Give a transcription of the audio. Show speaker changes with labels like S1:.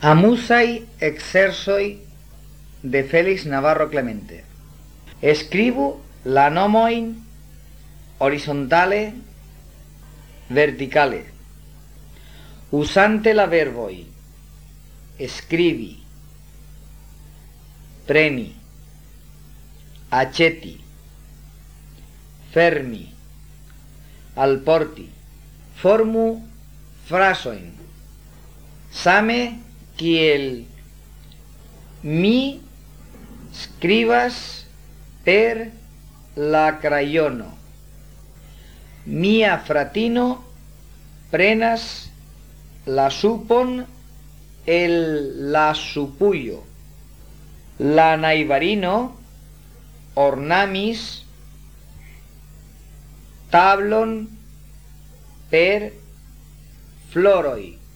S1: Amusai exersoi de Félix Navarro Clemente. Escribo la nomoin horizontale verticale. Usante la verboi. Scrivi. Preni. Aceti. Fermi. Alporti. Formu frasoin. Same kiel mi scribas per la crayono. Mia fratino prenas la supon el la supuyo. La naivarino ornamis tablon per floroi.